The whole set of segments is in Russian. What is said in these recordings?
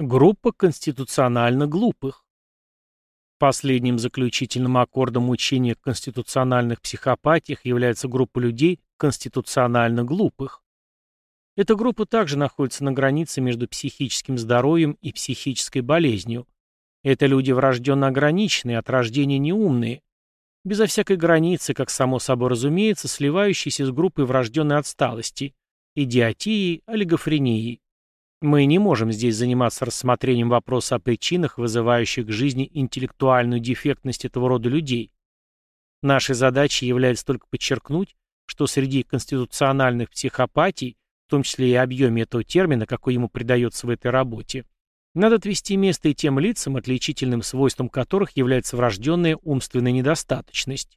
Группа конституционально глупых. Последним заключительным аккордом учения о конституциональных психопатиях является группа людей конституционально глупых. Эта группа также находится на границе между психическим здоровьем и психической болезнью. Это люди врожденно ограниченные, от рождения неумные, безо всякой границы, как само собой разумеется, сливающиеся с группой врожденной отсталости, идиотией, олигофренией. Мы не можем здесь заниматься рассмотрением вопроса о причинах, вызывающих к жизни интеллектуальную дефектность этого рода людей. Нашей задачей является только подчеркнуть, что среди конституциональных психопатий, в том числе и объеме этого термина, какой ему придается в этой работе, надо отвести место и тем лицам, отличительным свойством которых является врожденная умственная недостаточность.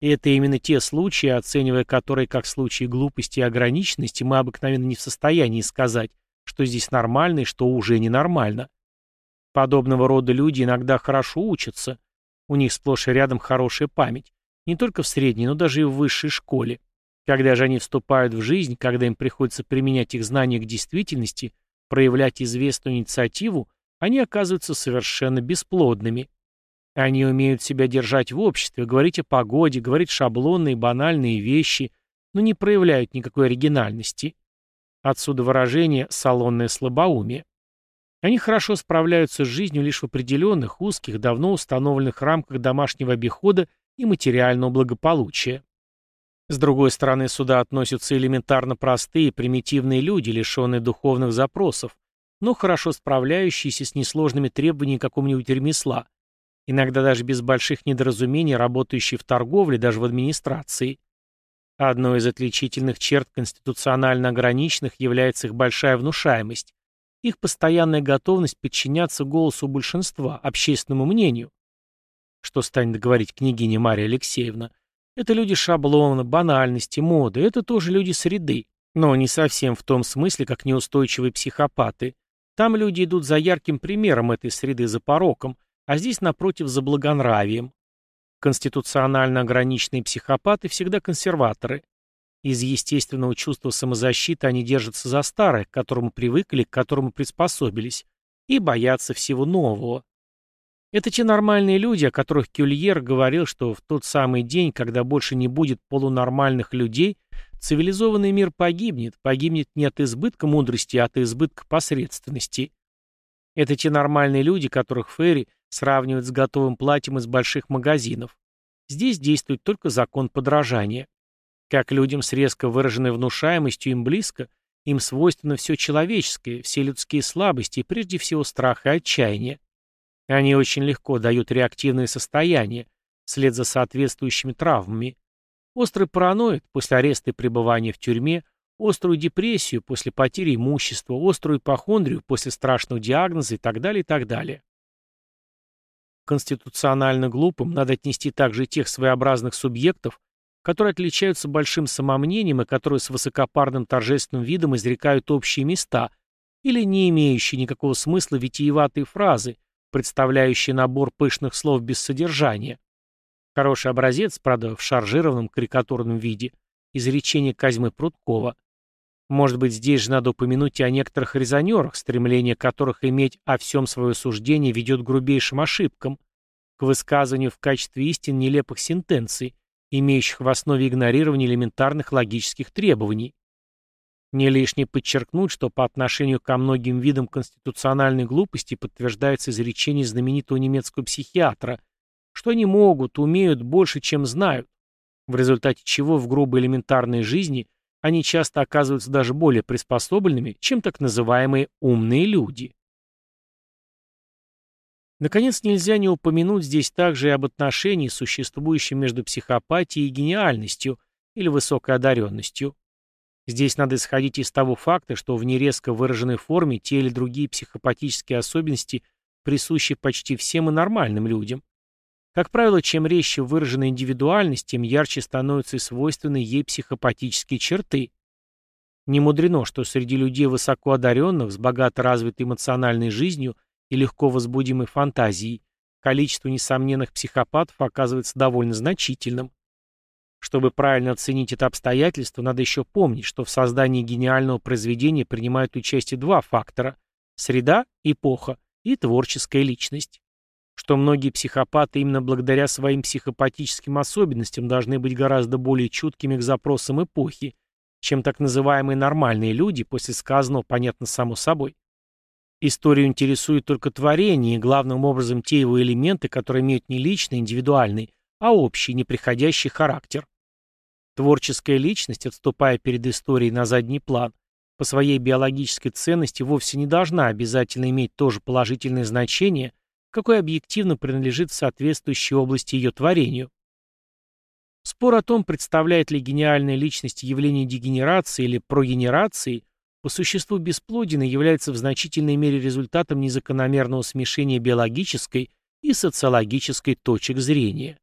И это именно те случаи, оценивая которые как случаи глупости и ограниченности, мы обыкновенно не в состоянии сказать, что здесь нормально и что уже ненормально. Подобного рода люди иногда хорошо учатся. У них сплошь и рядом хорошая память. Не только в средней, но даже и в высшей школе. Когда же они вступают в жизнь, когда им приходится применять их знания к действительности, проявлять известную инициативу, они оказываются совершенно бесплодными. Они умеют себя держать в обществе, говорить о погоде, говорить шаблонные, банальные вещи, но не проявляют никакой оригинальности. Отсюда выражение «салонное слабоумие». Они хорошо справляются с жизнью лишь в определенных, узких, давно установленных рамках домашнего обихода и материального благополучия. С другой стороны, сюда относятся элементарно простые, примитивные люди, лишенные духовных запросов, но хорошо справляющиеся с несложными требованиями какого-нибудь ремесла, иногда даже без больших недоразумений, работающие в торговле, даже в администрации. Одной из отличительных черт конституционально ограниченных является их большая внушаемость, их постоянная готовность подчиняться голосу большинства, общественному мнению. Что станет говорить княгиня Мария Алексеевна? Это люди шаблона, банальности, моды, это тоже люди среды, но не совсем в том смысле, как неустойчивые психопаты. Там люди идут за ярким примером этой среды, за пороком, а здесь, напротив, за благонравием. Конституционально ограниченные психопаты всегда консерваторы. Из естественного чувства самозащиты они держатся за старое, к которому привыкли, к которому приспособились, и боятся всего нового. Это те нормальные люди, о которых Кюльер говорил, что в тот самый день, когда больше не будет полунормальных людей, цивилизованный мир погибнет, погибнет не от избытка мудрости, а от избытка посредственности. Это те нормальные люди, которых Ферри сравнивают с готовым платьем из больших магазинов. Здесь действует только закон подражания. Как людям с резко выраженной внушаемостью им близко, им свойственно все человеческое, все людские слабости и прежде всего страх и отчаяние. Они очень легко дают реактивные состояния, вслед за соответствующими травмами. Острый параноид после ареста и пребывания в тюрьме, острую депрессию после потери имущества, острую ипохондрию после страшного диагноза и так далее, и так далее. Конституционально глупым надо отнести также тех своеобразных субъектов, которые отличаются большим самомнением и которые с высокопарным торжественным видом изрекают общие места или не имеющие никакого смысла витиеватые фразы, представляющие набор пышных слов без содержания. Хороший образец, правда, в шаржированном карикатурном виде, изречение Козьмы Прудкова. Может быть, здесь же надо упомянуть и о некоторых резонерах, стремление которых иметь о всем свое суждение ведет к грубейшим ошибкам, к высказыванию в качестве истин нелепых сентенций, имеющих в основе игнорирования элементарных логических требований. Не лишне подчеркнуть, что по отношению ко многим видам конституциональной глупости подтверждается изречение знаменитого немецкого психиатра, что они могут, умеют больше, чем знают, в результате чего в грубой элементарной жизни – они часто оказываются даже более приспособленными, чем так называемые умные люди. Наконец, нельзя не упомянуть здесь также и об отношении, существующем между психопатией и гениальностью или высокой одаренностью. Здесь надо исходить из того факта, что в нерезко выраженной форме те или другие психопатические особенности присущи почти всем и нормальным людям. Как правило, чем резче выражена индивидуальность, тем ярче становятся и свойственны ей психопатические черты. Не мудрено, что среди людей высоко одаренных, с богато развитой эмоциональной жизнью и легко возбудимой фантазией, количество несомненных психопатов оказывается довольно значительным. Чтобы правильно оценить это обстоятельство, надо еще помнить, что в создании гениального произведения принимают участие два фактора среда, эпоха и творческая личность. Что многие психопаты именно благодаря своим психопатическим особенностям должны быть гораздо более чуткими к запросам эпохи, чем так называемые нормальные люди, после сказанного понятно само собой. Историю интересует только творение и главным образом те его элементы, которые имеют не личный, индивидуальный, а общий, неприходящий характер. Творческая личность, отступая перед историей на задний план, по своей биологической ценности вовсе не должна обязательно иметь то же положительное значение, какое объективно принадлежит в соответствующей области ее творению. Спор о том, представляет ли гениальная личность явление дегенерации или прогенерации, по существу бесплоден является в значительной мере результатом незакономерного смешения биологической и социологической точек зрения.